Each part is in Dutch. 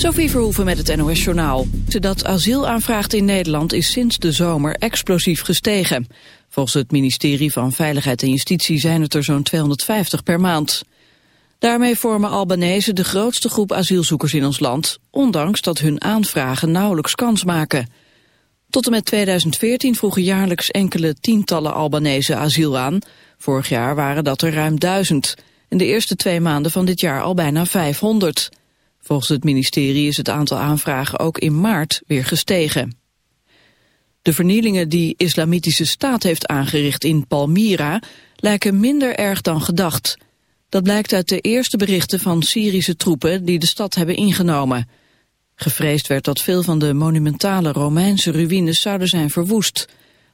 Sophie Verhoeven met het NOS-journaal. Dat asielaanvraag in Nederland is sinds de zomer explosief gestegen. Volgens het ministerie van Veiligheid en Justitie zijn het er zo'n 250 per maand. Daarmee vormen Albanese de grootste groep asielzoekers in ons land... ondanks dat hun aanvragen nauwelijks kans maken. Tot en met 2014 vroegen jaarlijks enkele tientallen Albanese asiel aan. Vorig jaar waren dat er ruim duizend. In de eerste twee maanden van dit jaar al bijna 500. Volgens het ministerie is het aantal aanvragen ook in maart weer gestegen. De vernielingen die Islamitische Staat heeft aangericht in Palmyra lijken minder erg dan gedacht. Dat blijkt uit de eerste berichten van Syrische troepen die de stad hebben ingenomen. Gevreesd werd dat veel van de monumentale Romeinse ruïnes zouden zijn verwoest.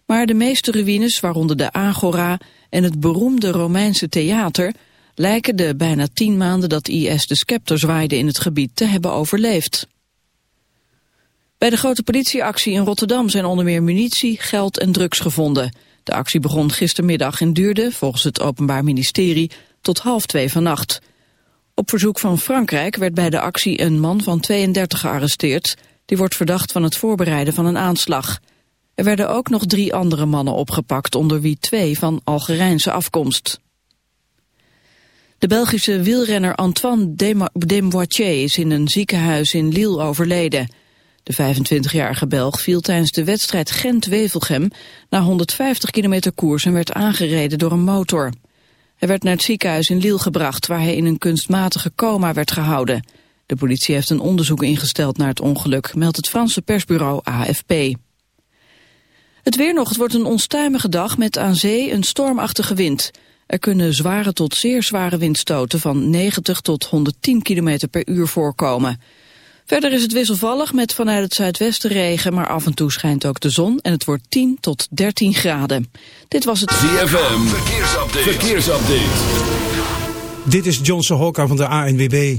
Maar de meeste ruïnes, waaronder de Agora en het beroemde Romeinse theater, lijken de bijna tien maanden dat IS de scepter zwaaide in het gebied te hebben overleefd. Bij de grote politieactie in Rotterdam zijn onder meer munitie, geld en drugs gevonden. De actie begon gistermiddag en duurde, volgens het Openbaar Ministerie, tot half twee vannacht. Op verzoek van Frankrijk werd bij de actie een man van 32 gearresteerd. Die wordt verdacht van het voorbereiden van een aanslag. Er werden ook nog drie andere mannen opgepakt, onder wie twee van Algerijnse afkomst. De Belgische wielrenner Antoine Demoitier is in een ziekenhuis in Lille overleden. De 25-jarige Belg viel tijdens de wedstrijd Gent-Wevelgem na 150 kilometer koers en werd aangereden door een motor. Hij werd naar het ziekenhuis in Lille gebracht waar hij in een kunstmatige coma werd gehouden. De politie heeft een onderzoek ingesteld naar het ongeluk, meldt het Franse persbureau AFP. Het weer nog, het wordt een onstuimige dag met aan zee een stormachtige wind. Er kunnen zware tot zeer zware windstoten van 90 tot 110 km per uur voorkomen. Verder is het wisselvallig met vanuit het zuidwesten regen, maar af en toe schijnt ook de zon en het wordt 10 tot 13 graden. Dit was het ZFM, verkeersupdate. verkeersupdate. Dit is Johnson Hokka van de ANWB.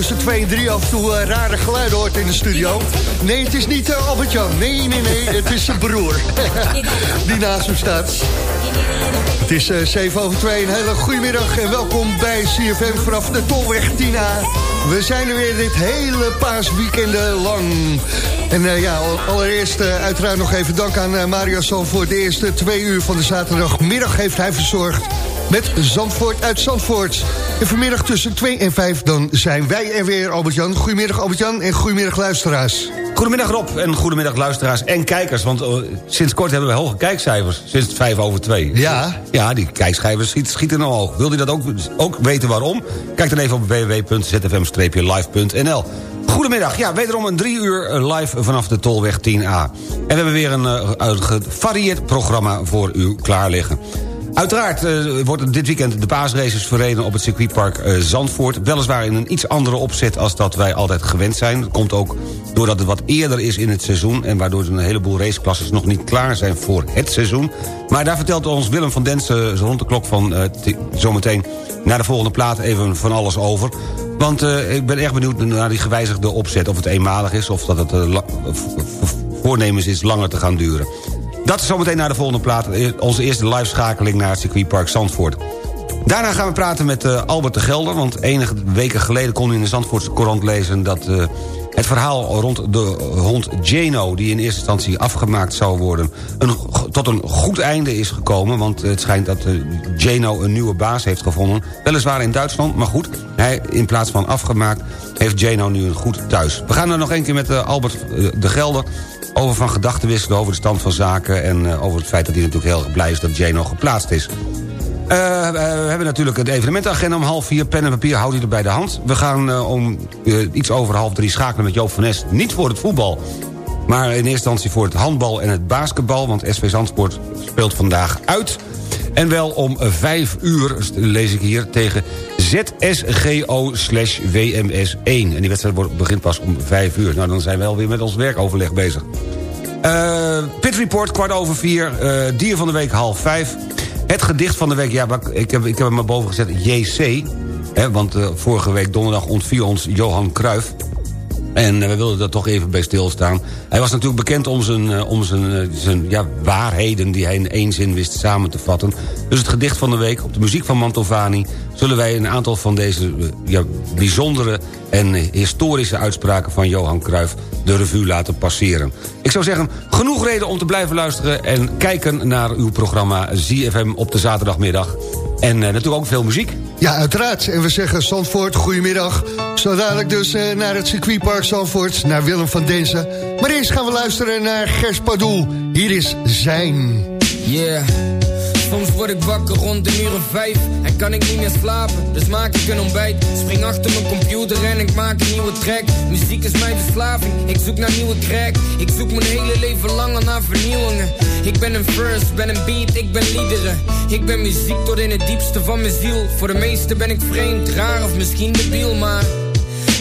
Tussen 2 en 3 af en toe eh, rare geluiden hoort in de studio... nee, het is niet uh, Albert-Jan. Nee, nee, nee, het is zijn broer die naast hem staat. Het is uh, 7 over 2, een hele goede middag en welkom bij CFM vanaf de Tolweg Tina. We zijn er weer dit hele paasweekend lang. En uh, ja, allereerst uh, uiteraard nog even dank aan uh, Mario voor de eerste twee uur van de zaterdagmiddag heeft hij verzorgd met Zandvoort uit Zandvoort. En vanmiddag tussen 2 en 5 dan zijn wij er weer, Albert-Jan. Goedemiddag Albert-Jan en goedemiddag luisteraars. Goedemiddag Rob en goedemiddag luisteraars en kijkers. Want uh, sinds kort hebben we hoge kijkcijfers. Sinds 5 over 2. Ja. Ja, die kijkcijfers schieten, schieten omhoog. Wil u dat ook, ook weten waarom? Kijk dan even op www.zfm-live.nl. Goedemiddag, ja, wederom een drie uur live vanaf de Tolweg 10A. En we hebben weer een, uh, een gevarieerd programma voor u klaar liggen. Uiteraard uh, wordt dit weekend de paasraces verreden op het circuitpark uh, Zandvoort. Weliswaar in een iets andere opzet als dat wij altijd gewend zijn. Dat komt ook doordat het wat eerder is in het seizoen... en waardoor een heleboel raceklasses nog niet klaar zijn voor het seizoen. Maar daar vertelt ons Willem van Densen rond de klok van uh, zometeen... naar de volgende plaat even van alles over. Want ik ben erg benieuwd naar die gewijzigde opzet. Of het eenmalig is of dat het voornemens is langer te gaan duren. Dat zometeen naar de volgende plaat. Onze eerste live-schakeling naar het circuitpark Zandvoort. Daarna gaan we praten met uh, Albert de Gelder... want enige weken geleden kon u in de Zandvoortse Courant lezen... dat uh, het verhaal rond de hond Jano... die in eerste instantie afgemaakt zou worden... Een, tot een goed einde is gekomen... want het schijnt dat uh, een nieuwe baas heeft gevonden. Weliswaar in Duitsland, maar goed. Hij, in plaats van afgemaakt, heeft Jano nu een goed thuis. We gaan er nog een keer met Albert de Gelder over van gedachten wisselen over de stand van zaken... en uh, over het feit dat hij natuurlijk heel blij is dat Jano geplaatst is. Uh, we hebben natuurlijk het evenementagenda om half vier. Pen en papier houdt hij er bij de hand. We gaan uh, om iets over half drie schakelen met Joop van Nes. Niet voor het voetbal, maar in eerste instantie voor het handbal en het basketbal. Want SV Zandsport speelt vandaag uit. En wel om vijf uur, lees ik hier, tegen ZSGO slash WMS 1. En die wedstrijd begint pas om vijf uur. Nou, dan zijn we alweer met ons werkoverleg bezig. Uh, Pit Report, kwart over vier. Uh, dier van de week, half vijf. Het gedicht van de week, ja, ik heb, ik heb hem maar boven gezet, JC. Hè, want uh, vorige week donderdag ontviel ons Johan Cruijff. En we wilden daar toch even bij stilstaan. Hij was natuurlijk bekend om zijn, om zijn, zijn ja, waarheden... die hij in één zin wist samen te vatten. Dus het gedicht van de week op de muziek van Mantovani... zullen wij een aantal van deze ja, bijzondere en historische uitspraken... van Johan Cruijff de revue laten passeren. Ik zou zeggen, genoeg reden om te blijven luisteren... en kijken naar uw programma ZFM op de zaterdagmiddag. En natuurlijk ook veel muziek. Ja, uiteraard. En we zeggen Zandvoort, goedemiddag. Zo dadelijk dus uh, naar het circuitpark Zandvoort, naar Willem van Denzen. Maar eerst gaan we luisteren naar Gers Padoel. Hier is Zijn. Yeah. Soms word ik wakker rond de uur of vijf En kan ik niet meer slapen, dus maak ik een ontbijt Spring achter mijn computer en ik maak een nieuwe track. Muziek is mijn verslaving, ik zoek naar nieuwe crack. Ik zoek mijn hele leven lang naar vernieuwingen. Ik ben een verse, ben een beat, ik ben liederen. Ik ben muziek tot in het diepste van mijn ziel. Voor de meesten ben ik vreemd, raar of misschien debiel, maar...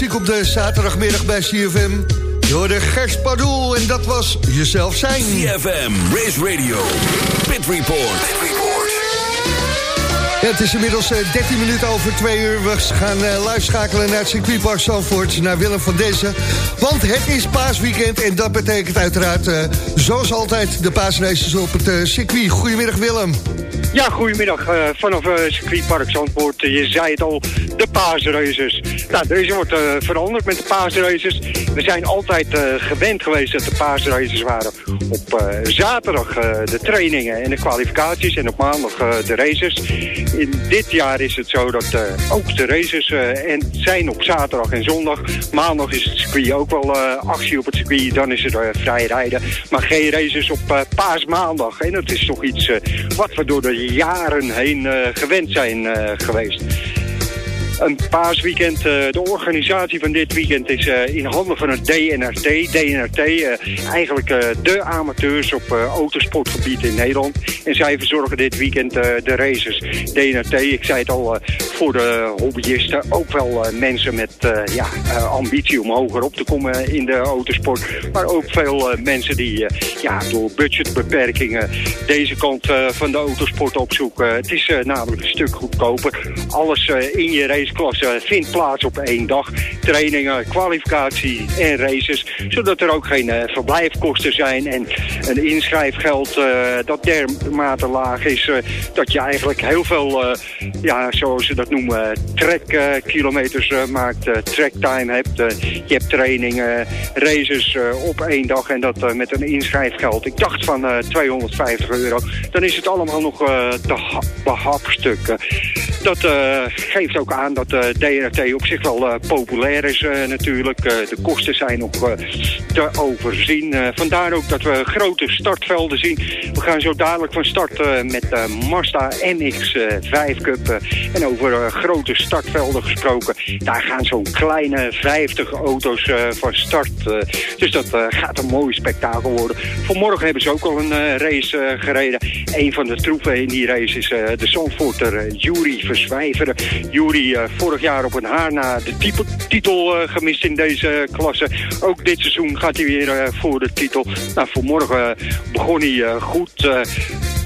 Muziek op de zaterdagmiddag bij CFM. Door de Gers Pardoel en dat was jezelf zijn. CFM, Race Radio, Pit Report. Ja, het is inmiddels eh, 13 minuten over 2 uur. We gaan eh, live schakelen naar het circuitpark Zandvoort, naar Willem van Dezen. Want het is paasweekend en dat betekent uiteraard, eh, zoals altijd, de paasraces op het eh, circuit. Goedemiddag Willem. Ja, goedemiddag. eh, vanaf uh, circuitpark Zandvoort. Eh, je zei het al, de paasraces. Nou, deze wordt eh, veranderd met de paasraces. We zijn altijd eh, gewend geweest dat de paasraces waren. Op eh, zaterdag de trainingen en de kwalificaties en op maandag de races. In dit jaar is het zo dat ook de races en zijn op zaterdag en zondag. Maandag is het circuit ook wel actie op het circuit. Dan is er vrij rijden. Maar geen races op paasmaandag. En dat is toch iets wat we door de jaren heen gewend zijn geweest. Een paasweekend, eh, de organisatie van dit weekend is eh, in handen van het DNRT. DNRT, eh, eigenlijk de amateurs op autosportgebied in Nederland. En zij verzorgen dit weekend de races. DNRT, ik zei het al, voor de hobbyisten ook wel mensen met ja, ambitie om hoger op te komen in de autosport. Maar ook veel mensen die ja, door budgetbeperkingen deze kant van de autosport opzoeken. Het is namelijk een stuk goedkoper. Alles in je raceklasse vindt plaats op één dag. Trainingen, kwalificatie en races. Zodat er ook geen eh, verblijfkosten zijn en een inschrijfgeld eh, dat dermate laag is. eh, dat je eigenlijk heel veel, eh, ja, zoals ze dat noemen, trekkilometers eh, maakt. eh tracktime hebt. eh, je hebt trainingen, races eh, op één dag en dat eh, met een inschrijfgeld. Ik dacht van eh, 250 euro. Dan is het allemaal nog eh te ha- behapstukken. Dat eh, geeft ook aan dat de DRT op zich wel eh, populair is eh, natuurlijk. Eh, de kosten zijn nog eh, te overzien. Eh, vandaar ook dat we grote startvelden zien. We gaan zo dadelijk van start eh, met de Mazda MX-5 Cup. eh, en over eh, grote startvelden gesproken. Daar gaan zo'n kleine 50 auto's eh, van start. eh. dus dat eh, gaat een mooi spektakel worden. Vanmorgen hebben ze ook al een eh, race eh, gereden. Een van de troepen in die race is eh, de Zandvoorter Jury Jury eh, vorig jaar op een haar na de titel eh, gemist in deze klasse. Ook dit seizoen gaat hij weer eh, voor de titel. Nou, eh, begon hij goed.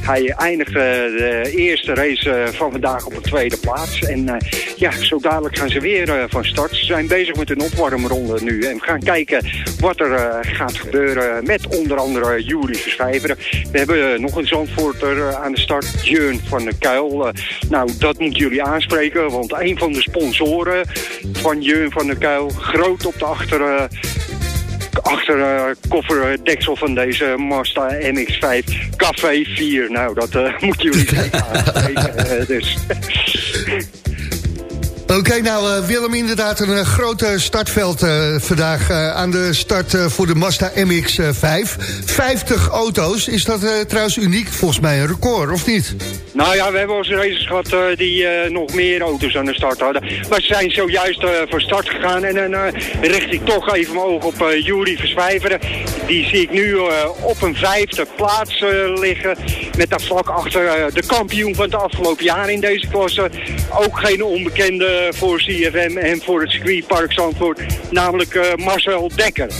Hij eindigde de eerste race eh, van vandaag op een tweede plaats. En eh, ja, zo dadelijk gaan ze weer eh, van start. Ze zijn bezig met een opwarmronde nu. En we gaan kijken wat er gaat gebeuren met onder andere Jury Verschijveren. We hebben nog een Zandvoorter aan de start, Jeun van der Kuil. Nou, dat moeten jullie aanspreken, want een van de sponsoren van Jeun van der Kuil, groot op de achter... eh, achter eh, kofferdeksel van deze Mazda MX-5 Café 4. Nou, dat eh moeten jullie eh, dus. Oké, nou eh, Willem, inderdaad een eh, groot eh, startveld vandaag aan de start voor de Mazda MX-5. 50 auto's, is dat trouwens uniek? Volgens mij een record, of niet? Nou ja, we hebben onze races gehad eh, die nog meer auto's aan de start hadden. Maar ze zijn zojuist eh van start gegaan. En dan richt ik toch even mijn oog op Jury Verzwijveren. Die zie ik nu op een vijfde plaats liggen. Met daar vlak achter eh, de kampioen van het afgelopen jaar in deze klasse. Ook geen onbekende voor CFM en voor het circuitpark Zandvoort. Namelijk eh, Marcel Dekker.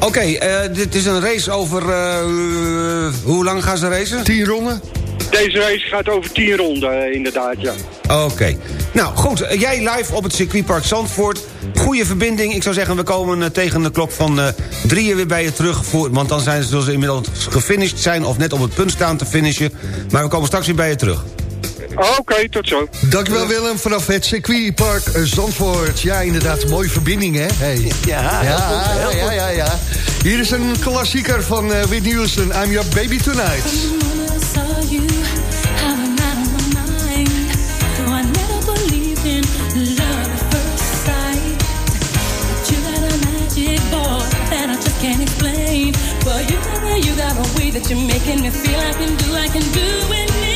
Oké, eh, dit is een race over... eh, hoe lang gaan ze racen? Tien ronden? Deze race gaat over 10 ronden, inderdaad, ja. Oké. Nou, goed. eh, Jij live op het circuitpark Zandvoort. Goede verbinding. Ik zou zeggen, we komen eh, tegen de klok van eh drieën weer bij je terug. Voor, want dan zijn ze, zullen ze inmiddels gefinished zijn... of net op het punt staan te finishen. Maar we komen straks weer bij je terug. Oké, tot zo. Dankjewel Willem vanaf het circuitpark Zandvoort. Ja, inderdaad, mooie verbinding hè? Hey. Ja, Ja, ja, ja, ja. Hier is een klassieker van eh, Whitney Houston, I'm Your Baby Tonight. That you're making me feel. I can do, I can do anything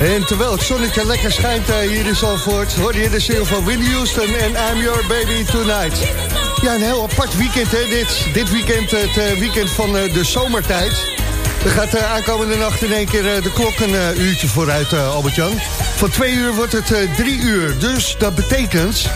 En terwijl het zonnetje lekker schijnt eh, hier in Zandvoort... hoor je de single van Whitney Houston en I'm Your Baby Tonight. Ja, een heel apart weekend, hè. Dit, dit weekend, het eh, weekend van eh, de zomertijd. Er gaat aankomende nacht in één keer de klok een uurtje vooruit, Albert-Jan. Van twee uur wordt het drie uur. Dus dat betekent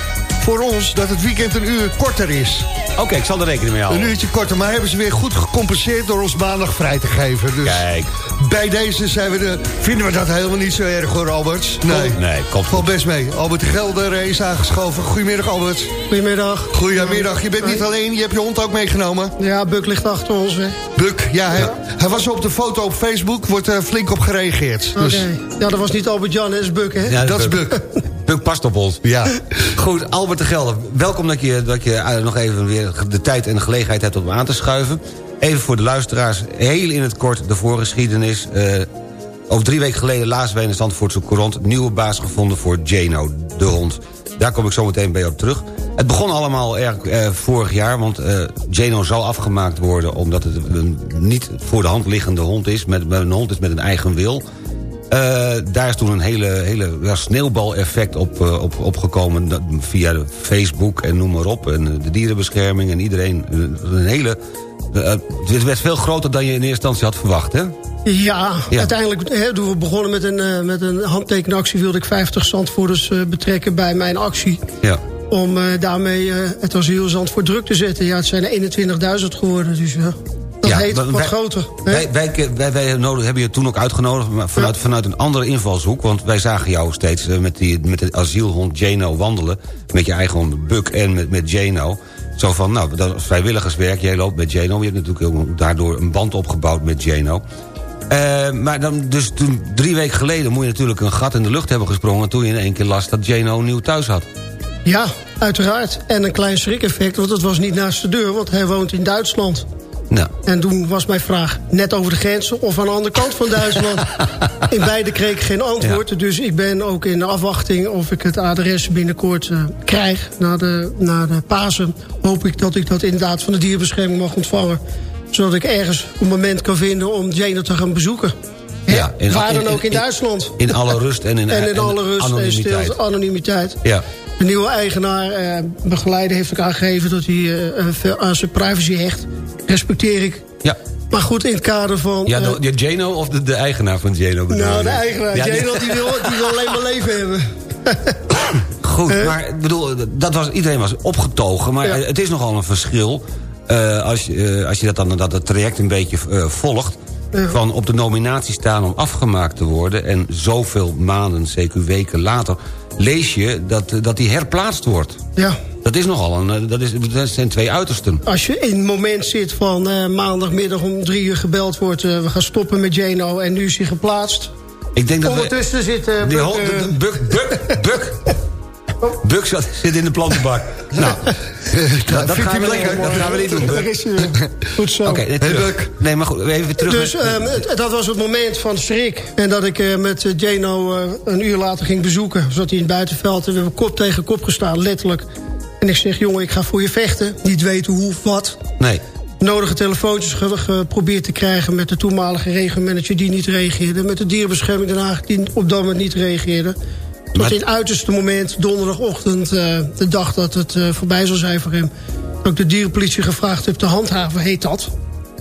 voor ons dat het weekend een uur korter is. Oké, ik zal er rekening mee Een houden. uurtje korter, maar hebben ze weer goed gecompenseerd... door ons maandag vrij te geven. Dus Kijk. bij deze zijn we de, vinden we dat helemaal niet zo erg, hoor, Albert. Nee, Nee, komt Valt goed. best mee. Albert de Gelder is aangeschoven. Goedemiddag, Albert. Goedemiddag. Goedemiddag. Je bent niet alleen, je hebt je hond ook meegenomen. Ja, Buk ligt achter ons. hè. Buk, ja, hij, hij was op de foto op Facebook. Wordt er flink op gereageerd. Oké. Dus Ja, dat was niet Albert-Jan, dat is Buk, hè? Ja, dat is Buk. Buk past op ons. Ja. Goed, Albert de Gelder, welkom dat je, dat je eh, nog even weer de tijd en de gelegenheid hebt om aan te schuiven. Even voor de luisteraars, heel in het kort de voorgeschiedenis. Eh over drie weken geleden lazen wij in de Zandvoortse Courant... nieuwe baas gevonden voor Jano, de hond. Daar kom ik zo meteen bij op terug. Het begon allemaal erg eh, vorig jaar, want eh Jano zou afgemaakt worden... omdat het een niet voor de hand liggende hond is, met, met een hond is met een eigen wil... Eh, daar is toen een hele, hele ja, sneeuwbaleffect op, eh, op, opgekomen... via Facebook en noem maar op. En eh, de dierenbescherming en iedereen. Een hele... het werd veel groter dan je in eerste instantie had verwacht, hè? Ja, Ja. uiteindelijk, hè, toen we begonnen met een, eh, met een handtekenactie... wilde ik 50 Zandvoerders eh, betrekken bij mijn actie. Ja. Om daarmee het asiel Zandvoort druk te zetten. Ja, het zijn er 21.000 geworden, dus ja, Ja, heet wat wij- groter. Wij, wij, wij, wij nodig, hebben je toen ook uitgenodigd maar vanuit, vanuit een andere invalshoek. Want wij zagen jou steeds eh, met, die, met de asielhond Jano wandelen. Met je eigen hond Buck en met, met Jano. Zo van, nou, dat is vrijwilligerswerk. Jij loopt met Jano. Je hebt natuurlijk ook daardoor een band opgebouwd met Jano. Eh, maar dan, dus toen, drie weken geleden moet je natuurlijk een gat in de lucht hebben gesprongen... toen je in één keer last dat Jano een nieuw thuis had. Ja, uiteraard. En een klein schrik-effect, want het was niet naast de deur... want hij woont in Duitsland. Nou, En toen was mijn vraag net over de grenzen of aan de andere kant van Duitsland. in beide kreeg ik geen antwoord. Dus ik ben ook in de afwachting of ik het adres binnenkort eh, krijg. Na de, na de Pasen hoop ik dat ik dat inderdaad van de dierenbescherming mag ontvangen. Zodat ik ergens een moment kan vinden om Jane te gaan bezoeken. Ja, in- Waar dan ook in in- Duitsland. in alle rust en in, En in alle rust en anonimiteit. anonimiteit. Ja. De nieuwe eigenaar, eh, begeleider, heeft ook aangegeven dat hij eh, veel aan zijn privacy hecht. Respecteer ik. Ja. Maar goed, in het kader van... Ja, eh, de, de Jano of de, de eigenaar van Jano? bedoel nou, de eigenaar. Ja, die- Jane, die, wil, die wil alleen maar leven hebben. Goed, maar ik bedoel, dat was, iedereen was opgetogen. Maar Ja. het is nogal een verschil... als, je, eh, als je dat dan dat het traject een beetje volgt... van op de nominatie staan om afgemaakt te worden... en zoveel maanden, CQ weken later... lees je dat, eh, dat die herplaatst wordt. Ja. Dat is nogal een... eh, Dat, is, dat zijn twee uitersten. Als je in het moment zit van eh, maandagmiddag om drie uur gebeld wordt... we gaan stoppen met Jano en nu is hij geplaatst. Ik denk dat we... Ondertussen zit... eh, de- de- Buk, Buk, Buk. Buk zit in de plantenbak. Nou, dat, dat, vindt gaan we, lekker. dat gaan we niet doen, Buk. Goed zo. Oké, nee, maar goed, even terug. Dus met- ehm, dat was het moment van schrik. En dat ik eh, met eh, Jano eh, een uur later ging bezoeken. Zat hij in het buitenveld en we hebben kop tegen kop gestaan, letterlijk. En ik zeg, jongen, ik ga voor je vechten. Niet weten hoe of wat. nee. Nodige telefoontjes ge- geprobeerd te krijgen... met de toenmalige regiomanager die niet reageerde. Met de dierenbescherming Den Haag die op dat moment niet reageerde. Tot Maar- in het uiterste moment, donderdagochtend... eh, de dag dat het eh, voorbij zou zijn voor hem... dat ik de dierenpolitie gevraagd heb te handhaven, heet dat.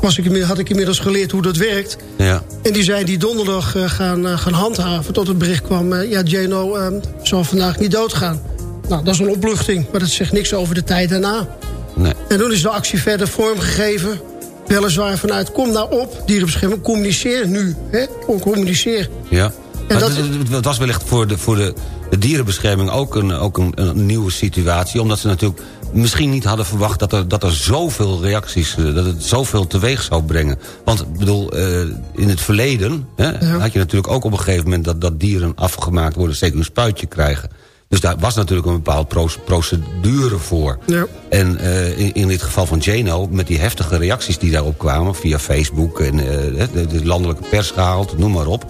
Was ik, had ik inmiddels geleerd hoe dat werkt. Ja. En die zijn die donderdag eh, gaan, gaan handhaven. Tot het bericht kwam, ja, Jano eh, zal vandaag niet doodgaan. Nou, dat is een opluchting, maar dat zegt niks over de tijd daarna. Nee. En toen is de actie verder vormgegeven. Weliswaar vanuit, kom nou op, dierenbescherming, communiceer nu. Hè? Communiceer. Ja. Dat- het, was wellicht voor de, voor de, de dierenbescherming ook, een, ook een, een nieuwe situatie. Omdat ze natuurlijk misschien niet hadden verwacht dat er, dat er zoveel reacties... eh, dat het zoveel teweeg zou brengen. Want ik bedoel, eh, in het verleden hè, had je natuurlijk ook op een gegeven moment... dat, dat dieren afgemaakt worden, zeker een spuitje krijgen. Dus daar was natuurlijk een bepaald proce- procedure voor. Ja. En eh, in, in dit geval van Jano, met die heftige reacties die daarop kwamen... via Facebook en de, de landelijke pers gehaald, noem maar op...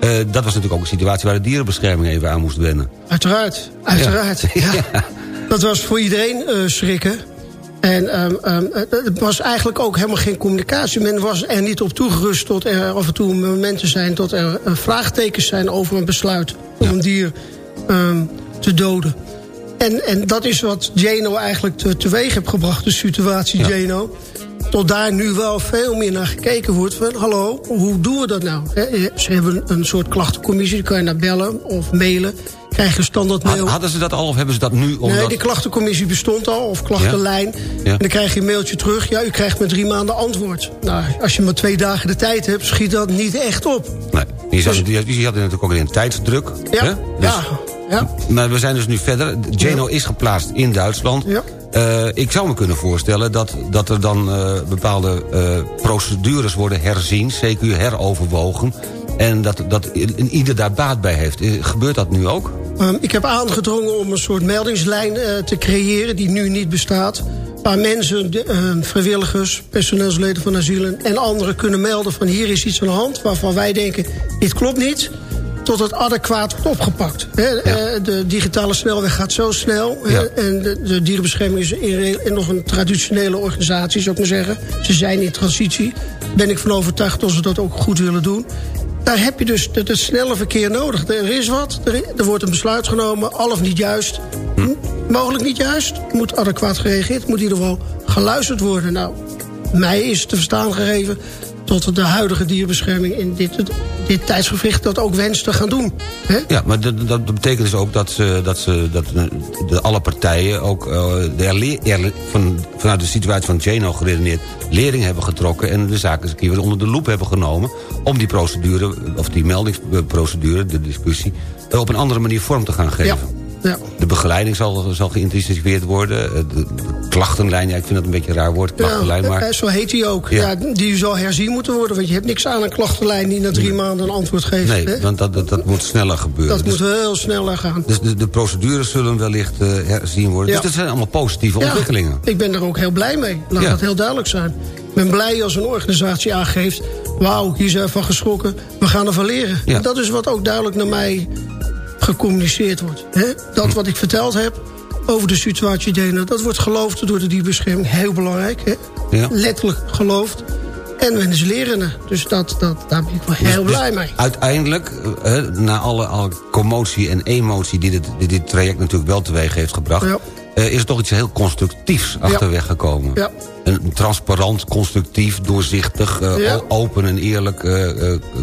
eh, dat was natuurlijk ook een situatie waar de dierenbescherming even aan moest wennen. Uiteraard, uiteraard. Ja. Dat was voor iedereen eh, schrikken. En het het was eigenlijk ook helemaal geen communicatie. Men was er niet op toegerust tot er af en toe momenten zijn... tot er eh, vraagtekens zijn over een besluit om een dier ehm, te doden. En, en dat is wat Jano eigenlijk te, teweeg heeft gebracht, de situatie Ja. Jano. Tot daar nu wel veel meer naar gekeken wordt. Van, hallo, hoe doen we dat nou? Hè, Ze hebben een soort klachtencommissie, daar kan je naar bellen of mailen. Krijg je een standaard mail. hadden ze dat al of hebben ze dat nu? Omdat... Nee, die klachtencommissie bestond al, of klachtenlijn. Ja. En dan krijg je een mailtje terug. Ja, u krijgt met drie maanden antwoord. Nou, als je maar twee dagen de tijd hebt, schiet dat niet echt op. Nee, je, zat, je, je had natuurlijk ook in een tijdsdruk. Ja, hè? Dus- ja, ja. Maar we zijn dus nu verder. Jano is geplaatst in Duitsland. Ja. Eh, ik zou me kunnen voorstellen dat, dat er dan eh, bepaalde eh, procedures worden herzien... CQ heroverwogen... en dat, dat ieder daar baat bij heeft. Gebeurt dat nu ook? Ehm, ik heb aangedrongen om een soort meldingslijn te creëren die nu niet bestaat. Waar mensen, de, eh, vrijwilligers, personeelsleden van asielen en anderen kunnen melden van hier is iets aan de hand waarvan wij denken dit klopt niet. Tot het adequaat wordt opgepakt. Eh, de digitale snelweg gaat zo snel. Ja. en de, de dierenbescherming is in, nog een traditionele organisatie, zou ik maar zeggen. Ze zijn in transitie. Ben ik van overtuigd dat ze dat ook goed willen doen. daar heb je dus het, snelle verkeer nodig. Er is wat, er, er wordt een besluit genomen, al of niet juist. M- Mogelijk niet juist, moet adequaat gereageerd, moet in ieder geval geluisterd worden. Nou, mij is te verstaan gegeven tot de huidige dierbescherming in dit, dit tijdsgevricht dat ook wenst te gaan doen. Ja, maar dat, dat betekent dus ook dat, ze, dat, ze, dat de, alle partijen ook uh, de erle- van, vanuit de situatie van Jano geredeneerd lering hebben getrokken en de zaken eens een keer weer onder de loep hebben genomen om die procedure, of die meldingsprocedure, de discussie, eh, op een andere manier vorm te gaan geven. Ja. De begeleiding zal, zal geïntensiveerd worden. eh, De, klachtenlijn, ja, ik vind dat een beetje een raar woord, klachtenlijn. Ja, maar eh, zo heet die ook. Ja. Ja. die zal herzien moeten worden. Want je hebt niks aan een klachtenlijn die na drie maanden een antwoord geeft. nee, hè? want dat, dat, dat moet sneller gebeuren. Dat Dus- moet heel sneller gaan. Dus de, de procedures zullen wellicht eh, herzien worden. Ja. Dus dat zijn allemaal positieve ontwikkelingen. Ik ben er ook heel blij mee. Laat dat heel duidelijk zijn. Ik ben blij als een organisatie aangeeft... wauw, hier zijn we van geschrokken, we gaan ervan leren. En dat is wat ook duidelijk naar mij gecommuniceerd wordt. Hè? Dat wat ik verteld heb over de situatie Dena... dat wordt geloofd door de dierbescherming. Heel belangrijk. Hè? Ja. Letterlijk geloofd. En mensen leren er. Dus dat, dat, daar ben ik wel heel Dus- blij dus mee. Uiteindelijk, eh, na alle, alle commotie en emotie... die dit, die dit traject natuurlijk wel teweeg heeft gebracht... Ja. eh, is er toch iets heel constructiefs achterweg gekomen. Ja. Een transparant, constructief, doorzichtig... eh, Ja. open en eerlijk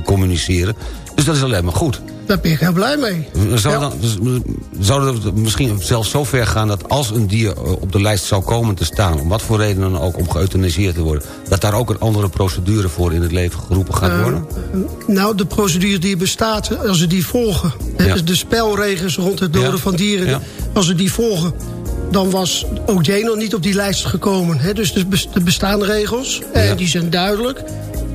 communiceren. Dus dat is alleen maar goed. Daar ben ik heel blij mee. Zou, Ja. dan, dus, eh, zou het misschien zelfs zo ver gaan dat als een dier eh, op de lijst zou komen te staan... om wat voor reden dan ook om geëuthaniseerd te worden... dat daar ook een andere procedure voor in het leven geroepen gaat worden? Nou, de procedure die bestaat, als ze die volgen... Ja. dus de spelregels rond het doden Ja. van dieren... Als ze die volgen, dan was ook Jeno niet op die lijst gekomen. Hè. Dus de, bes- de bestaande regels, Ja. die zijn duidelijk...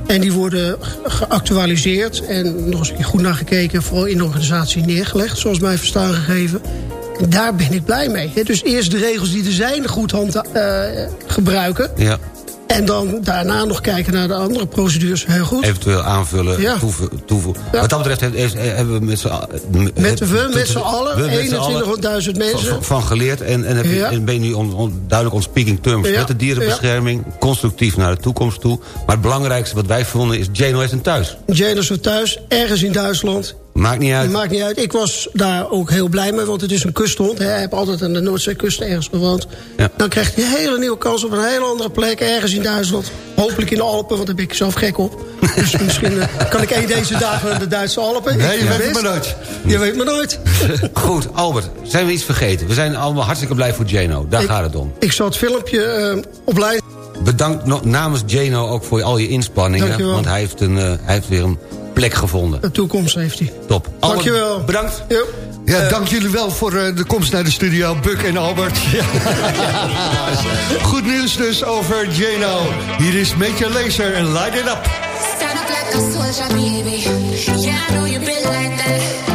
en die worden ge- geactualiseerd en nog eens goed naar gekeken... vooral in de organisatie neergelegd, zoals mij verstaan gegeven... En daar ben ik blij mee. Dus eerst de regels die er zijn goed hand, eh, gebruiken... Ja, en dan daarna nog kijken naar de andere procedures. Heel goed. eventueel aanvullen, Ja. toevo- toevoegen. Ja. Wat dat betreft heeft- hebben we met z'n a- Met, we, met z'n we allen, met z'n allen 21.000 mensen. van, van geleerd en, en, heb je, Ja. en ben je nu on- on- duidelijk on speaking terms met de dierenbescherming, constructief naar de toekomst toe. Maar het belangrijkste wat wij vonden is, Jano heeft een thuis. Janus was thuis, ergens in Duitsland. Maakt niet uit. Maakt niet uit. Ik was daar ook heel blij mee, want het is een kusthond. Hij heeft altijd aan de Noordzeekust ergens gewoond. Ja. Dan krijgt hij een hele nieuwe kans op een hele andere plek, ergens in Duitsland. Hopelijk in de Alpen, want daar ben ik zelf gek op. Dus misschien eh, kan ik één deze dagen naar de Duitse Alpen. Nee, je weet maar nooit. Je weet maar nooit. Goed, Albert, zijn we iets vergeten? We zijn allemaal hartstikke blij voor Jano, daar Ik- gaat het om. Ik zal het filmpje eh, op lijn... Bedankt namens Jano ook voor al je inspanningen, Dankjewel. want hij heeft, een, eh, hij heeft weer een plek gevonden. De toekomst heeft hij. Top. Dankjewel. Bedankt. Jo. Ja, dank jullie wel voor eh, de komst naar de studio, Buck en Albert. Ja. Goed nieuws dus over Jano. Hier is Major Laser en Light It Up. Stand up like a soldier, baby. Yeah, I know you been like that.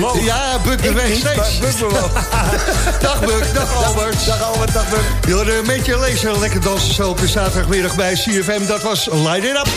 Ja, Buk beweegt steeds. Buk bewoog. dag Buk, dag Albert. Dag Albert, dag Buk. Je hoorde een beetje lezen, lekker dansen zo op de zaterdagmiddag bij CFM. Dat was Light It Up.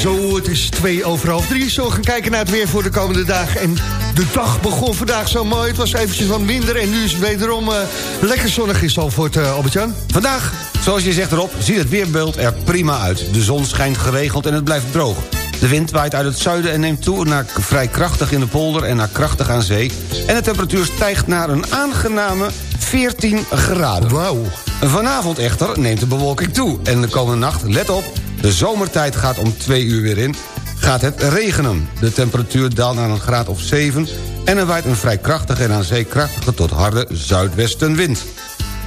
Zo, het is twee over half drie. Zo gaan kijken naar het weer voor de komende dagen. En de dag begon vandaag zo mooi. Het was eventjes wat minder en nu is het wederom uh, lekker zonnig in Zalvoort, uh, Albert-Jan. Vandaag, zoals je zegt erop, ziet het weerbeeld er prima uit. De zon schijnt geregeld en het blijft droog. De wind waait uit het zuiden en neemt toe naar vrij krachtig in de polder en naar krachtig aan zee. En de temperatuur stijgt naar een aangename 14 graden. Wauw. Vanavond echter neemt de bewolking toe. En de komende nacht, let op, de zomertijd gaat om twee uur weer in... gaat het regenen. De temperatuur daalt naar een graad of 7... en er waait een vrij krachtige en aan zee krachtige tot harde zuidwestenwind.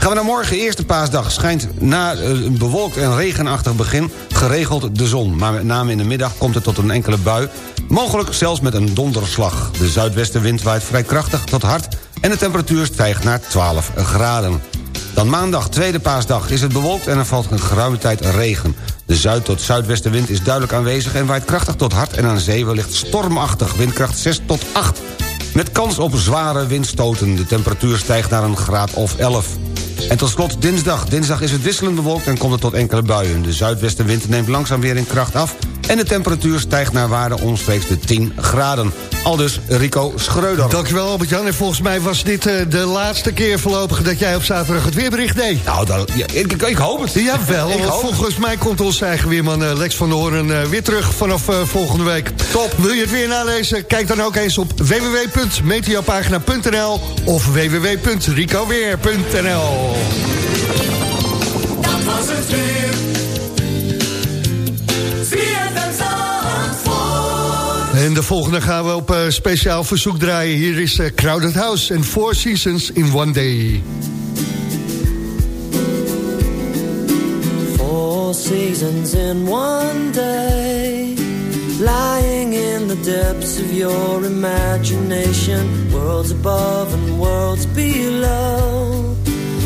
Gaan we naar morgen, eerste paasdag, schijnt na een bewolkt en regenachtig begin geregeld de zon. Maar met name in de middag komt het tot een enkele bui, mogelijk zelfs met een donderslag. De zuidwestenwind waait vrij krachtig tot hard en de temperatuur stijgt naar 12 graden. Dan maandag, tweede paasdag, is het bewolkt en er valt een geruime tijd regen. De zuid- tot zuidwestenwind is duidelijk aanwezig en waait krachtig tot hard... en aan zee wellicht stormachtig, windkracht 6 tot 8. Met kans op zware windstoten. De temperatuur stijgt naar een graad of 11. En tot slot dinsdag. Dinsdag is het wisselend bewolkt en komt het tot enkele buien. De zuidwestenwind neemt langzaam weer in kracht af... en de temperatuur stijgt naar waarde omstreeks de 10 graden. Aldus Rico Schreuder. Dankjewel Albert-Jan. En volgens mij was dit uh, de laatste keer voorlopig... dat jij op zaterdag het weerbericht deed. Nou, dan, ja, ik, ik, ik, hoop het. Jawel, ik hoop volgens mij komt onze eigen weerman uh, Lex van der Hoorn... Uh, weer terug vanaf volgende week. Top. Wil je het weer nalezen? Kijk dan ook eens op www.meteopagina.nl of www.ricoweer.nl Dat was het weer. En de volgende gaan we op uh, speciaal verzoek draaien. Hier is uh, Crowded House en Four Seasons in One Day. Four seasons in one day Lying in the depths of your imagination Worlds above and worlds below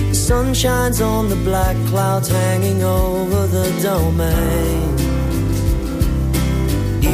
The sun shines on the black clouds hanging over the domain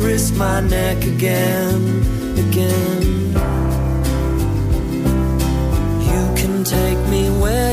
Risk my neck again, again. You can take me where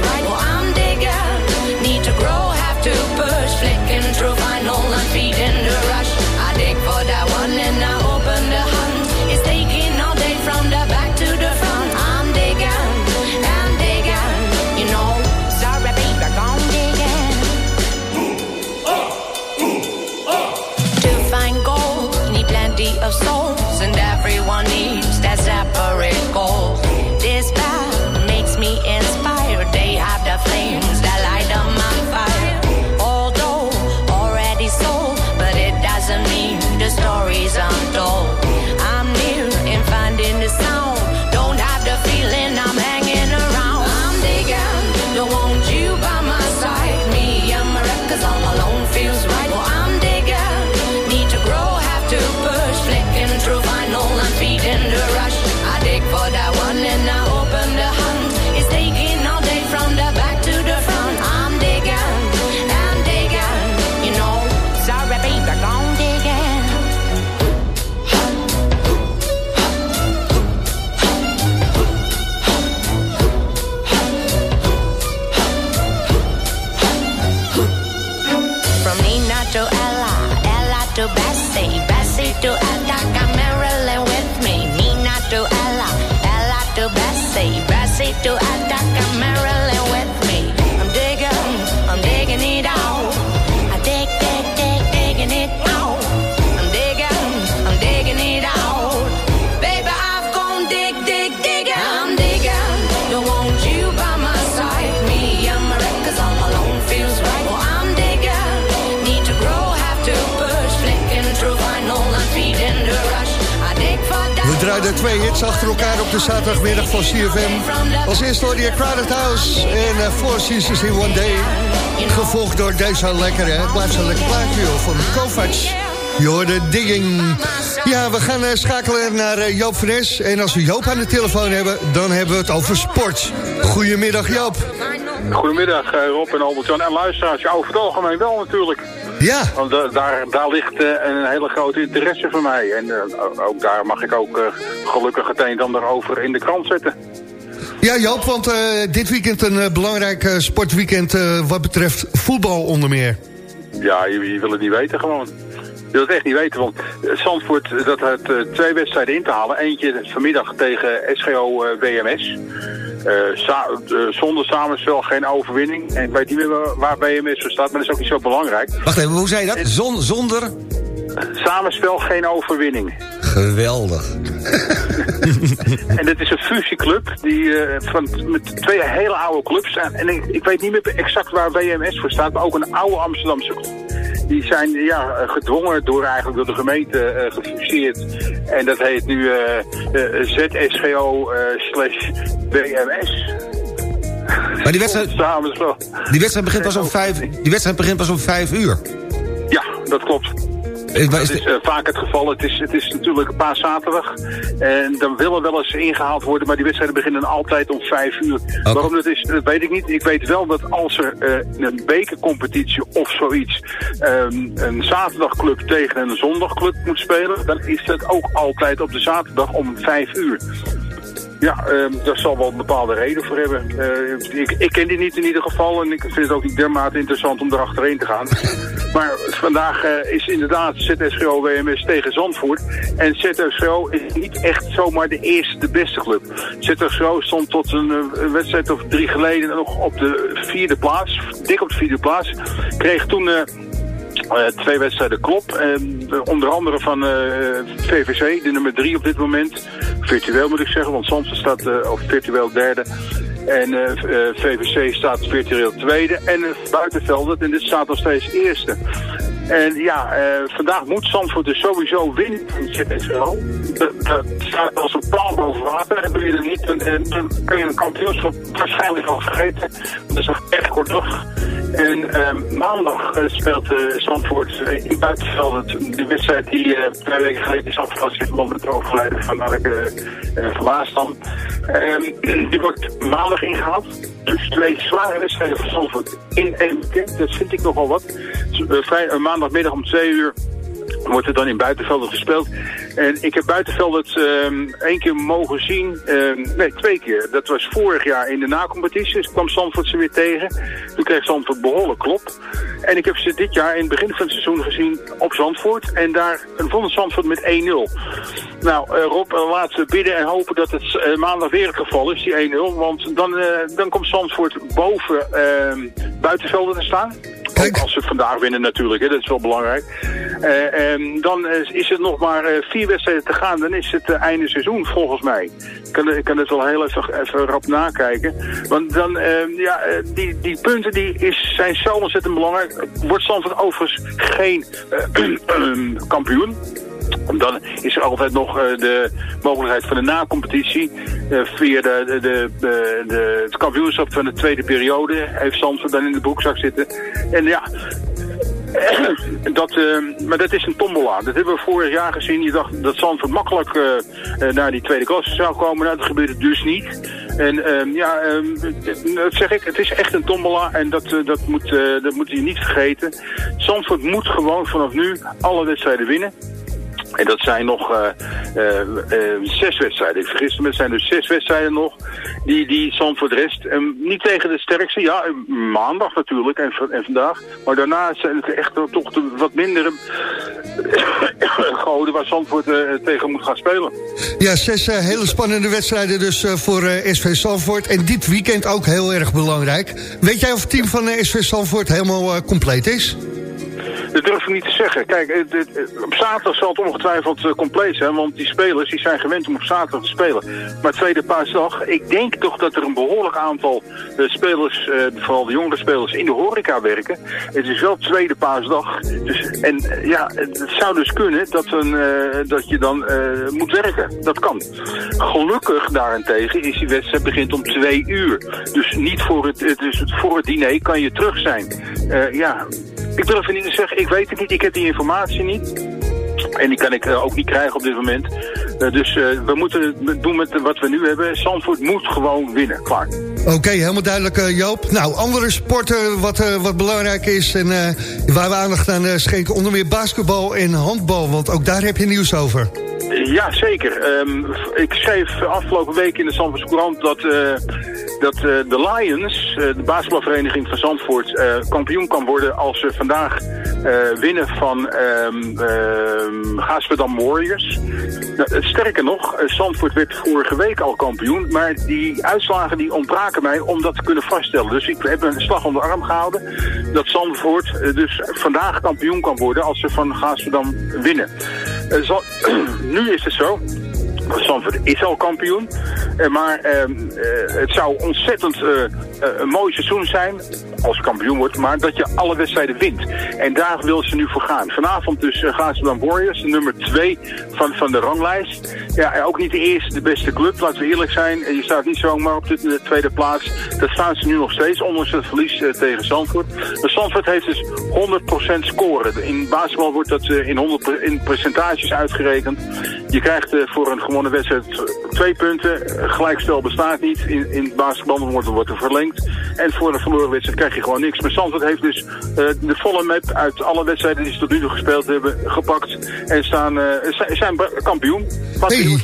to Bessie, Bessie to Attica, Marilyn with me. Nina to Ella, Ella to Bessie, Bessie to Attica, twee hits achter elkaar op de zaterdagmiddag van CFM. Als eerste hoorde je Crowded House en uh, Four Seasons in One Day. Gevolgd door deze lekker, hè? Het blijft lekker plaatje van Kovacs. Je hoorde Digging. Ja, we gaan eh, schakelen naar eh, Joop van. En als we Joop aan de telefoon hebben, dan hebben we het over sport. Goedemiddag Joop. Goedemiddag eh, Rob en Albert-Jan en luisteraars. Over het algemeen wel natuurlijk. Ja. Want eh, daar, daar ligt eh, een hele grote interesse voor mij. En eh, ook daar mag ik ook eh, gelukkig het een en ander over in de krant zetten. Ja Joop, want eh, dit weekend een eh, belangrijk sportweekend eh, wat betreft voetbal onder meer. Ja, je, je wil het niet weten gewoon. Je wil het echt niet weten, want Zandvoort dat had eh, twee wedstrijden in te halen. Eentje vanmiddag tegen SGO eh, WMS. Eh, sa- zonder samenspel geen overwinning. En ik weet niet meer waar- WMS voor staat, maar dat is ook niet zo belangrijk. Wacht even, hoe zei je dat? Zon, zonder? Samenspel geen overwinning. Geweldig. En dat is een fusieclub die, van, met twee hele oude clubs. En, en ik, ik weet niet meer exact waar WMS voor staat, maar ook een oude Amsterdamse club. Die zijn ja, gedwongen door eigenlijk door de gemeente eh, gefuseerd. En dat heet nu eh, eh, ZSGO eh, slash WMS. Maar die wedstrijd, die wedstrijd, begint pas om vijf, die wedstrijd begint pas om vijf uur. Ja, dat klopt. Ik- Dat is eh, vaak het geval. Het is, het is natuurlijk een paar zaterdag. En dan willen wel eens ingehaald worden, maar die wedstrijden beginnen altijd om vijf uur. Waarom dat is, dat weet ik niet. Ik weet wel dat als er eh, in een bekercompetitie of zoiets ehm, een zaterdagclub tegen een zondagclub moet spelen, dan is dat ook altijd op de zaterdag om vijf uur. Ja, ehm, daar zal wel een bepaalde reden voor hebben. Eh, ik, ik ken die niet in ieder geval en ik vind het ook niet dermate interessant om erachterheen te gaan. Maar vandaag eh, is inderdaad ZSGO WMS tegen Zandvoort. En ZSGO is niet echt zomaar de eerste, de beste club. ZSGO stond tot een, eh, een wedstrijd of drie geleden nog op de vierde plaats. Dik op de vierde plaats. Kreeg toen... eh, twee wedstrijden klop. En, eh, onder andere van eh, VVC, de nummer drie op dit moment. Virtueel moet ik zeggen, want Zandvoort staat of virtueel derde. En eh, v- eh, VVC staat virtueel tweede. En uh, Buitenveldert, en dit staat nog steeds eerste. En ja, eh, vandaag moet Zandvoort dus sowieso winnen van. Dat, dat staat als een paal boven water. En doe je er niet, dan, dan- kun je een kampioenschap waarschijnlijk al vergeten. Dat is nog echt kort nog. En maandag speelt uh, Zandvoort in buitenveld het- de wedstrijd die twee weken geleden is afgelast verband met het overlijden van Mark van Waasdam. Ehm, die wordt maandag ingehaald. Dus twee zware wedstrijden voor Zandvoort in één weekend. Dat vind ik nogal wat. Eh, vrij, eh, maandagmiddag om twee uur wordt er dan in buitenvelden gespeeld. En ik heb buitenvelden het ehm, één keer mogen zien, ehm, nee twee keer. Dat was vorig jaar in de nacompetitie, dus kwam Zandvoort ze weer tegen. Toen kreeg Zandvoort behoorlijk klop. En ik heb ze dit jaar in het begin van het seizoen gezien op Zandvoort. En daar vond het Zandvoort met 1-0. Nou eh, Rob, eh, laten we bidden en hopen dat het eh, maandag weer het geval is, die 1-0. Want dan, dan komt Zandvoort boven ehm, buitenvelden te staan. Als ze vandaag winnen natuurlijk, hè, dat is wel belangrijk. En dan is het nog maar eh, vier wedstrijden te gaan. Dan is het eh, einde seizoen volgens mij. Ik kan, ik kan het wel heel even, even rap nakijken. Want dan, eh, ja, die, die punten die is, zijn zo ontzettend belangrijk. Wordt Zandvoort overigens geen kampioen. Dan is er altijd nog de mogelijkheid van de na-competitie. Via de, de, de- het kampioenschap van de tweede periode heeft Zandvoort dan in de broekzak zitten. En ja, dat, eh, maar dat is een tombola. Dat hebben we vorig jaar gezien. Je dacht dat Zandvoort makkelijk eh, eh, naar die tweede klasse zou komen. Nou, dat gebeurde dus niet. En ehm, ja, ehm, dat zeg ik, het is echt een tombola en dat, eh, dat, moet, eh, dat moet je niet vergeten. Zandvoort moet gewoon vanaf nu alle wedstrijden winnen. En dat zijn nog eh, eh, eh, zes wedstrijden. Ik vergis me, het zijn dus zes wedstrijden nog die, die Zandvoort rest. En niet tegen de sterkste, ja, maandag natuurlijk en, en vandaag. Maar daarna zijn het echt toch de wat mindere goden waar eh, tegen moet gaan spelen. Ja, zes hele spannende wedstrijden dus voor SV Zandvoort. En dit weekend ook heel erg belangrijk. Weet jij of het team van SV Zandvoort helemaal compleet is? Dat durf ik niet te zeggen. Kijk, eh, eh, op zaterdag zal het ongetwijfeld eh, compleet zijn, want die spelers die zijn gewend om op zaterdag te spelen. Maar tweede paasdag, ik denk toch dat er een behoorlijk aantal spelers, vooral de jongere spelers, in de horeca werken. Het is wel tweede paasdag. Dus, en ja, het zou dus kunnen dat, een, dat je dan moet werken. Dat kan. Gelukkig daarentegen is die wedstrijd begint om twee uur. Dus niet voor het, dus voor het diner kan je terug zijn. Ja, ik durf het niet zeggen. Ik weet het niet. Ik heb die informatie niet. En die kan ik eh, ook niet krijgen op dit moment. Eh, dus eh, we moeten doen met wat we nu hebben. Zandvoort moet gewoon winnen. Klaar. Oké, helemaal duidelijk Joop. Nou, andere sporten wat, wat belangrijk is... en waar we aandacht aan schenken... onder meer basketbal en handbal, want ook daar heb je nieuws over. Ja, zeker. Ehm, ik schreef afgelopen week in de Zandvoortse Courant dat, dat eh, de Lions, eh, de basketbalvereniging van Zandvoort, eh, kampioen kan worden als ze vandaag winnen van Gaasperdam Warriors. Nou, sterker nog, Zandvoort werd vorige week al kampioen, maar die uitslagen die ontbraken mij om dat te kunnen vaststellen. Dus ik heb een slag om de arm gehouden dat Zandvoort dus vandaag kampioen kan worden als ze van Gaasperdam winnen. Nu is het zo. Zandvoort is al kampioen. Eh, maar ehm, eh, het zou ontzettend eh, een mooi seizoen zijn als kampioen wordt. Maar dat je alle wedstrijden wint. En daar wil ze nu voor gaan. Vanavond dus gaan ze dan Warriors, nummer 2 van, van de ranglijst. Ja, ook niet de eerste, de beste club. Laten we eerlijk zijn. Je staat niet zomaar op de, de tweede plaats. Dat staan ze nu nog steeds, ondanks het verlies tegen Zandvoort. Maar Zandvoort heeft dus 100% scoren. In basketbal wordt dat in, 100 per- in percentages uitgerekend. Je krijgt voor een gewonnen wedstrijd twee punten. Gelijkspel bestaat niet. In, in basketbal wordt, wordt er verlengd. En voor een verloren wedstrijd krijg je gewoon niks. Maar Zandvoort heeft dus eh, de volle map uit alle wedstrijden die ze tot nu toe gespeeld hebben gepakt. En staan, eh, zijn, zijn kampioen. Hey,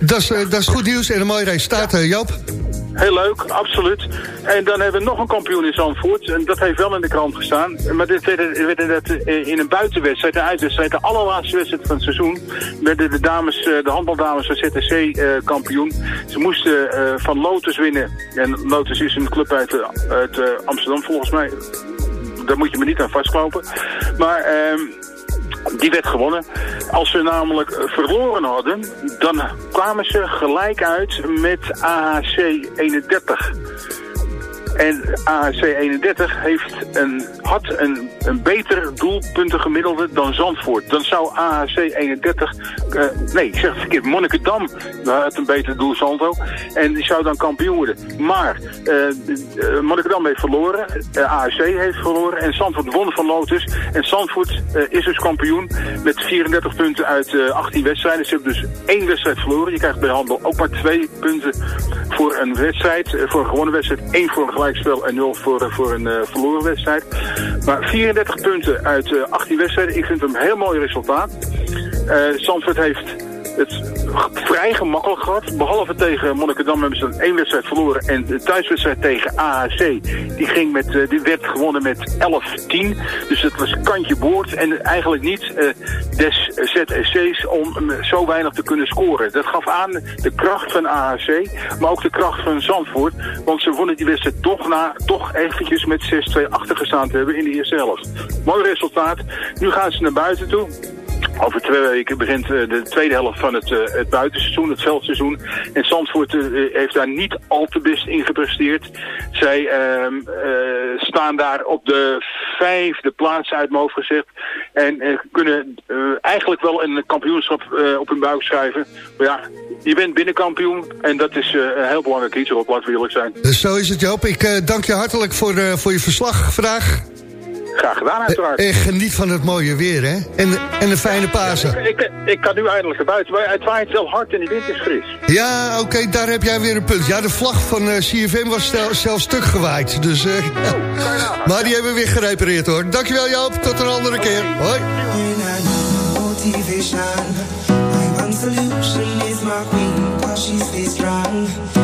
dat is, dat is goed nieuws en een mooi resultaat, eh, Joop. Heel leuk, absoluut. En dan hebben we nog een kampioen in Zandvoort. En dat heeft wel in de krant gestaan. Maar dit werd, werd het eh, in een buitenwedstrijd, een uitwedstrijd, de allerlaatste wedstrijd van het seizoen. Werden de dames, eh, de handbaldames van ZTC eh, kampioen. Ze moesten van Lotus winnen. En Lotus is een club uit, uit Amsterdam volgens mij. Daar moet je me niet aan vastklopen. Maar... ehm die werd gewonnen. Als ze namelijk verloren hadden, dan kwamen ze gelijk uit met AHC 31. En AAC 31 heeft een, had een, een beter doelpuntengemiddelde dan Zandvoort. Dan zou AAC 31, eh, nee ik zeg het verkeerd, Monnikendam had een beter doelsaldo. En die zou dan kampioen worden. Maar eh eh, Monnikendam heeft verloren, eh, AAC heeft verloren en Zandvoort won van Lotus. En Zandvoort eh, is dus kampioen met 34 punten uit eh, 18 wedstrijden. Ze hebben dus één wedstrijd verloren. Je krijgt bij handel ook maar twee punten voor een wedstrijd. eh, voor een gewone wedstrijd, één voor een gelijkspel en nul voor, eh, voor een eh, verloren wedstrijd. Maar 34 punten uit eh, 18 wedstrijden. Ik vind het een heel mooi resultaat. Eh Zandvoort heeft het vrij gemakkelijk gehad. Behalve tegen Monnikendam hebben ze één wedstrijd verloren. En de thuiswedstrijd tegen AHC, die, ging met, eh, die werd gewonnen met 11-10. Dus het was kantje boord. En eigenlijk niet eh, des ZSC's om eh, zo weinig te kunnen scoren. Dat gaf aan de kracht van AHC, maar ook de kracht van Zandvoort. Want ze wonnen die wedstrijd toch na, toch eventjes met 6-2 achtergestaan te hebben in de eerste helft. Mooi resultaat. Nu gaan ze naar buiten toe. Over twee weken begint eh, de tweede helft van het, eh, het buitenseizoen, het veldseizoen. En Zandvoort eh, heeft daar niet al te best in gepresteerd. Zij ehm, eh, staan daar op de vijfde plaats uit mijn hoofd gezegd. En kunnen eigenlijk wel een kampioenschap op hun buik schrijven. Maar ja, je bent binnenkampioen en dat is heel belangrijk iets, ook laten we eerlijk zijn. Zo is het, Joop. Ik dank je hartelijk voor, voor je verslag vandaag. Graag gedaan uiteraard. En geniet van het mooie weer, hè? En, en een fijne Pasen. Ik, ik, ik kan nu eindelijk naar buiten, maar het waait wel hard en de wind is fris. Ja, oké, daar heb jij weer een punt. Ja, de vlag van eh, CFM was stel, zelfs stuk gewaaid. Dus, eh, maar die hebben we weer gerepareerd, hoor. Dankjewel, Joop. Tot een andere keer. Hoi. motivation. My one solution is my queen, cause she stays strong.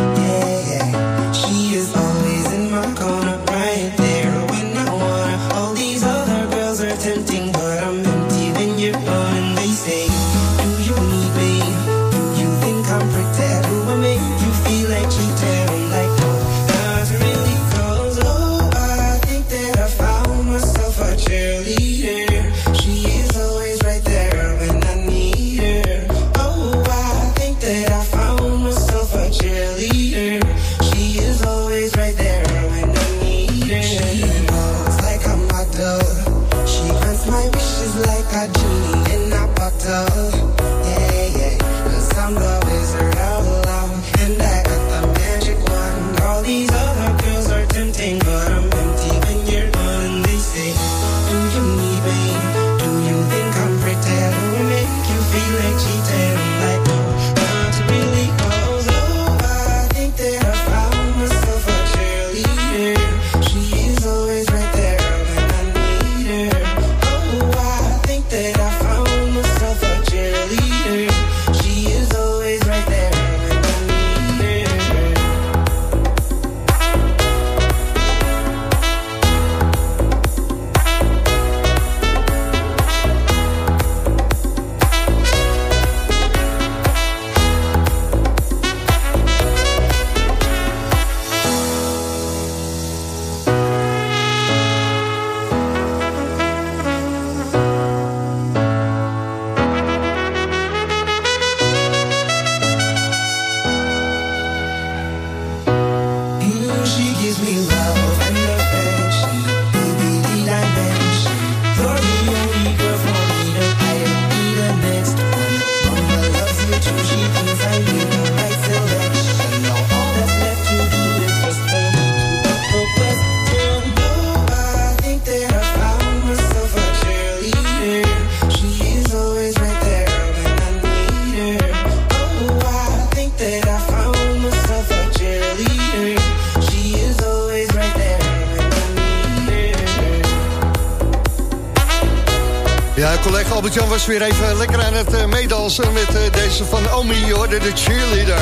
Was weer even lekker aan het eh, meedansen met eh, deze van Omi, hoor, de cheerleader.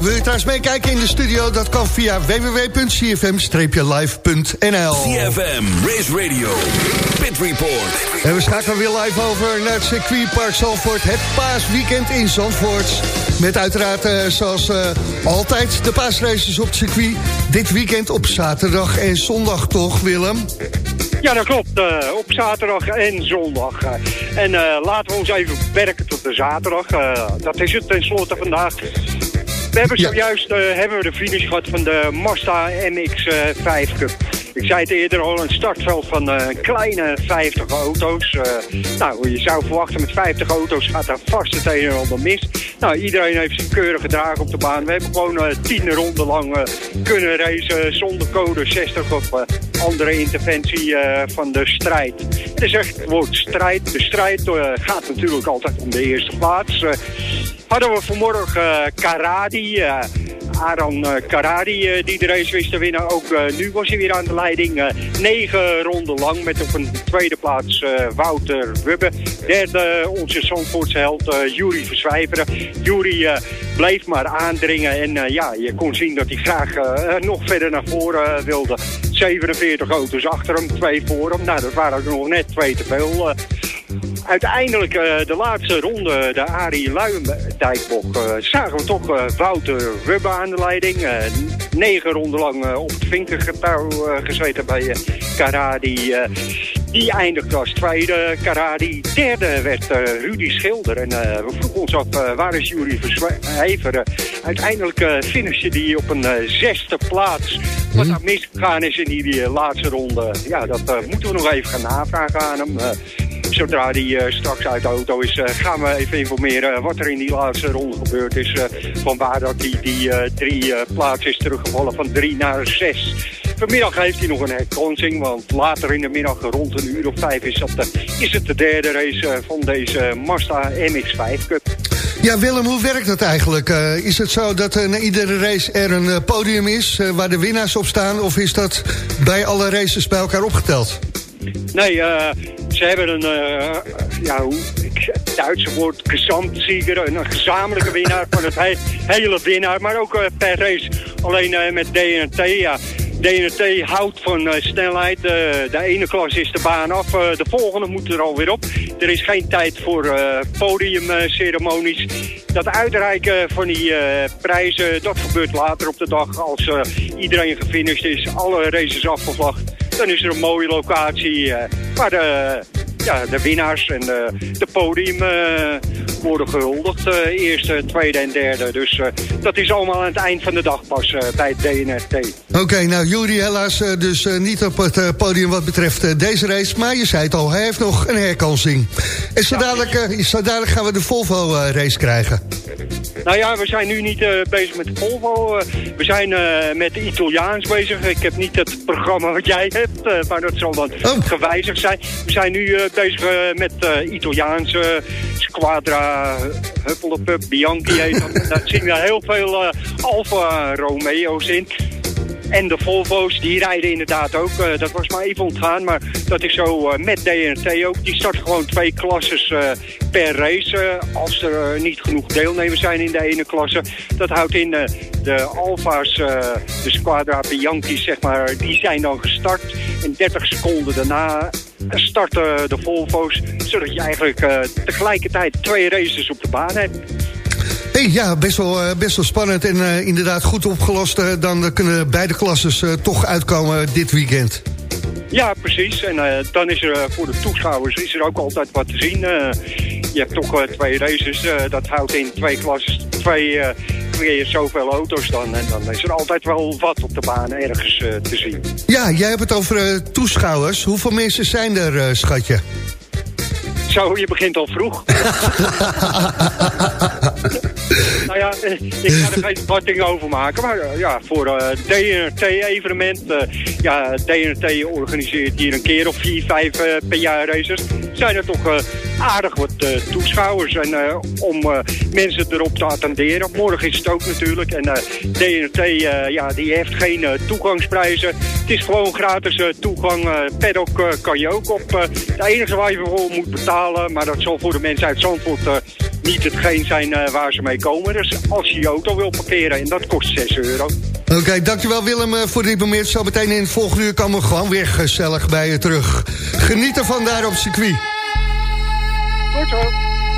Wil je trouwens meekijken in de studio? Dat kan via www.cfm-live.nl CFM, Race Radio, Pit Report. En we schakelen weer live over naar het circuitpark Zandvoort. Het paasweekend in Zandvoort. Met uiteraard, eh, zoals eh, altijd, de paasraces op het circuit. Dit weekend op zaterdag en zondag toch, Willem? Ja, dat klopt. eh, op zaterdag en zondag. en eh, laten we ons even beperken tot de zaterdag. eh, dat is het tenslotte vandaag. We hebben zojuist eh, hebben we de finish gehad van de Mazda MX-5 Cup. Ik zei het eerder al, een startveld van een kleine 50 auto's. Eh, nou, je zou verwachten met 50 auto's gaat daar vast het een en ander mis. Nou, iedereen heeft zich keurig gedragen op de baan. We hebben gewoon eh, tien ronden lang eh, kunnen racen zonder code 60 of eh, andere interventie van de strijd. Het is echt het woord strijd. De strijd gaat natuurlijk altijd om de eerste plaats. Hadden we vanmorgen Karadi, Aran eh, Karadi, eh, die de race wist te winnen. Ook eh, nu was hij weer aan de leiding. negen ronden lang met op een tweede plaats Wouter Wubbe. Derde onze Zandvoortse held Jury Verzwijveren. Jury eh, bleef maar aandringen en ja, je kon zien dat hij graag nog verder naar voren wilde. 47 auto's achter hem, twee voor hem. Nou, dat waren er nog net twee te veel. Uiteindelijk eh, de laatste ronde, de Arie Luijendijkbok, eh zagen we toch eh, Wouter Wubbe aan de leiding. Negen ronden lang op het vinkergetouw gezeten bij Karadi. die eindigde als tweede, Karadi. Derde werd Rudy Schilder. En we vroegen ons af, eh, waar is Jury uiteindelijk eh finishte die op een zesde plaats. Wat daar misgegaan is in die eh, laatste ronde, ja, dat moeten we nog even gaan navragen aan hem. Eh, Zodra hij eh, straks uit de auto is, eh, gaan we even informeren wat er in die laatste ronde gebeurd is. eh, van waar dat die, die eh, drie eh, plaatsen is teruggevallen van drie naar zes. Vanmiddag heeft hij nog een herkansing, want later in de middag rond een uur of vijf is, dat is het de derde race eh, van deze Mazda MX-5 Cup. Ja, Willem, hoe werkt dat eigenlijk? Eh, is het zo dat eh, na iedere race er een eh, podium is eh, waar de winnaars op staan? Of is dat bij alle races bij elkaar opgeteld? Nee, eh, ze hebben een, eh, ja, hoe, het Duitse woord gezamtsieger, een, gezamenlijke winnaar van het he- hele winnaar, maar ook eh, per race. Alleen met DNT, ja. DNT houdt van snelheid. De ene klas is de baan af, de volgende moet er alweer op. Er is geen tijd voor podiumceremonies. Dat uitreiken van die prijzen, dat gebeurt later op de dag als iedereen gefinished is, alle races afgevlacht. Dan is er een mooie locatie eh, waar de, ja, de winnaars en de, de podium eh, worden gehuldigd. eh, eerste, tweede en derde. Dus eh, dat is allemaal aan het eind van de dag pas eh, bij het DNRT. Oké, nou Jury helaas eh, dus niet op het podium wat betreft deze race. Maar je zei het al, hij heeft nog een herkansing. En zo dadelijk, zo dadelijk gaan we de Volvo eh, race krijgen. Nou ja, we zijn nu niet bezig met de Volvo. we zijn met de Italiaans bezig. Ik heb niet het programma wat jij hebt, maar dat zal dan gewijzigd zijn. We zijn nu bezig met Italiaanse Squadra Huppelepup Bianchi heet. Daar zien we heel veel eh, Alfa Romeo's in. En de Volvo's, die rijden inderdaad ook. eh, dat was maar even ontgaan, maar dat is zo eh, met DNT ook. Die starten gewoon twee klasses eh, per race. als er niet genoeg deelnemers zijn in de ene klasse. Dat houdt in de Alfa's, de Squadra Bianchi's, zeg maar, die zijn dan gestart. En 30 seconden daarna starten de Volvo's. Zodat je eigenlijk tegelijkertijd twee races op de baan hebt. Hey, ja, best wel, eh, best wel spannend en eh, inderdaad goed opgelost. eh, dan kunnen beide klasses toch uitkomen dit weekend. Ja, precies. En dan is er voor de toeschouwers is er ook altijd wat te zien. Je hebt toch twee races. dat houdt in twee klasses, twee, twee zoveel auto's dan. En dan is er altijd wel wat op de baan ergens te zien. Ja, jij hebt het over toeschouwers. Hoeveel mensen zijn er, schatje? Zo, je begint al vroeg. nou ja, eh, ik ga er geen verwachting over maken. Maar eh, ja, voor eh DNRT-evenement. ja, DNRT organiseert hier een keer of vier, vijf per jaar races. Zijn er toch aardig wat eh, toeschouwers. En eh, om eh, mensen erop te attenderen. Morgen is het ook natuurlijk. En eh, ja, die heeft geen toegangsprijzen. Het is gewoon gratis toegang. paddock kan je ook op. het enige waar je voor moet betalen, maar dat zal voor de mensen uit Zandvoort niet hetgeen zijn waar ze mee komen. Dus als je je auto wil parkeren, en dat kost 6 euro. Oké, dankjewel Willem voor dit moment. Zometeen in het volgende uur komen we gewoon weer gezellig bij je terug. Geniet ervan daar op circuit.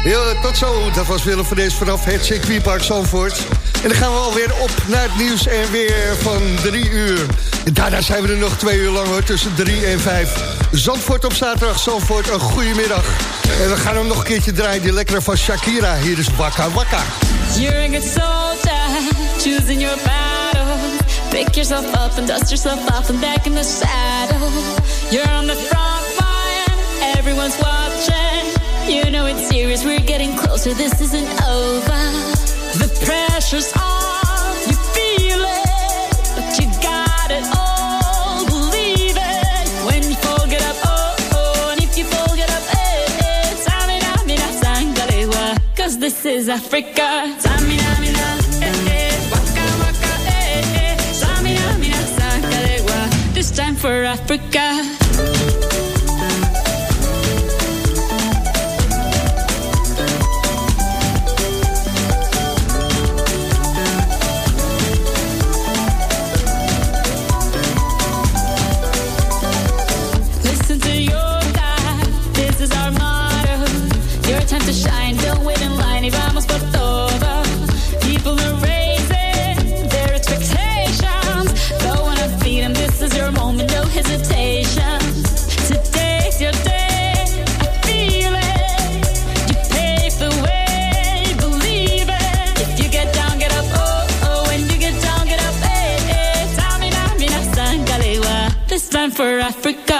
Ja, tot zo. Dat was Willem van Dees vanaf het circuitpark Zandvoort. En dan gaan we alweer op naar het nieuws en weer van drie uur. En daarna zijn we er nog twee uur lang hoor, tussen drie en vijf. Zandvoort op zaterdag, Zandvoort, een goede middag. En we gaan hem nog een keertje draaien, die lekkere van Shakira. Hier is Waka Waka. You're a good soldier. choosing your battles. Pick yourself up and dust yourself off and back in the saddle. You're on the front line, everyone's watching. You know it's serious, we're getting closer, this isn't over. The pressure's on, you feel it, but you got it all. Believe it when you fall, get up, oh, oh, and if you fall, get up, eh, eh. Samina, mina, sangalewa, cause this is Africa. Samina, mina, eh, eh, waka, waka, eh, eh. Samina, mina, sangalewa, this time for Africa. To shine, don't wait in line, y vamos por todo. People are raising their expectations. Go on and feed 'em, this is your moment, no hesitation. Today's your day, I feel